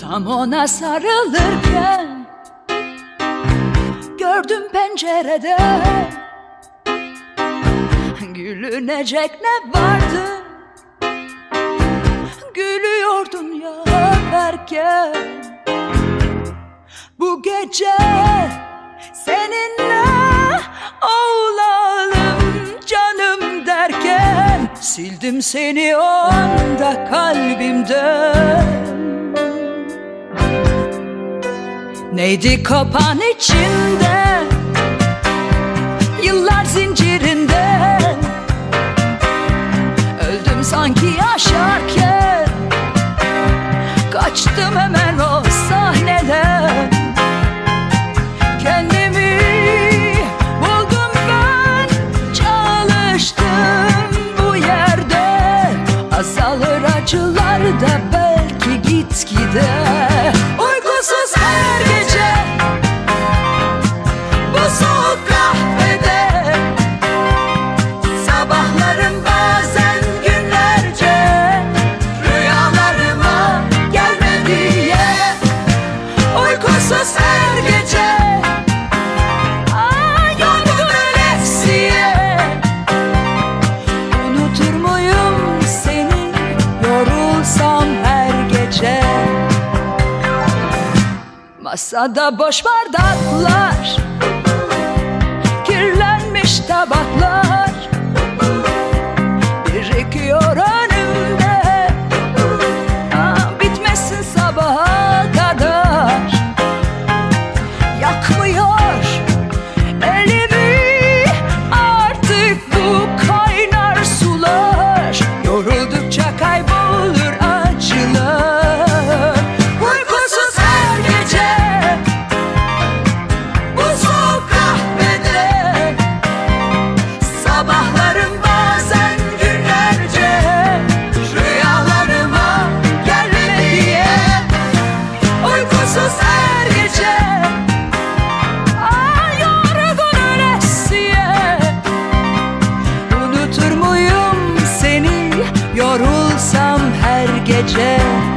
Tam ona sarılırken Gördüm pencerede Gülünecek ne vardı? Gülüyordun ya derken Bu gece seninle olalım canım derken Sildim seni o anda kalbimden Neydi kapan içinde Masada boş bardaklar. Kirlenmiş tabaklar. Birikiyor önümde. Aa, Bitmesin sabaha kadar. Yakmıyor elimi Artık bu kaynar sular. Yoruldukça kaybolur gece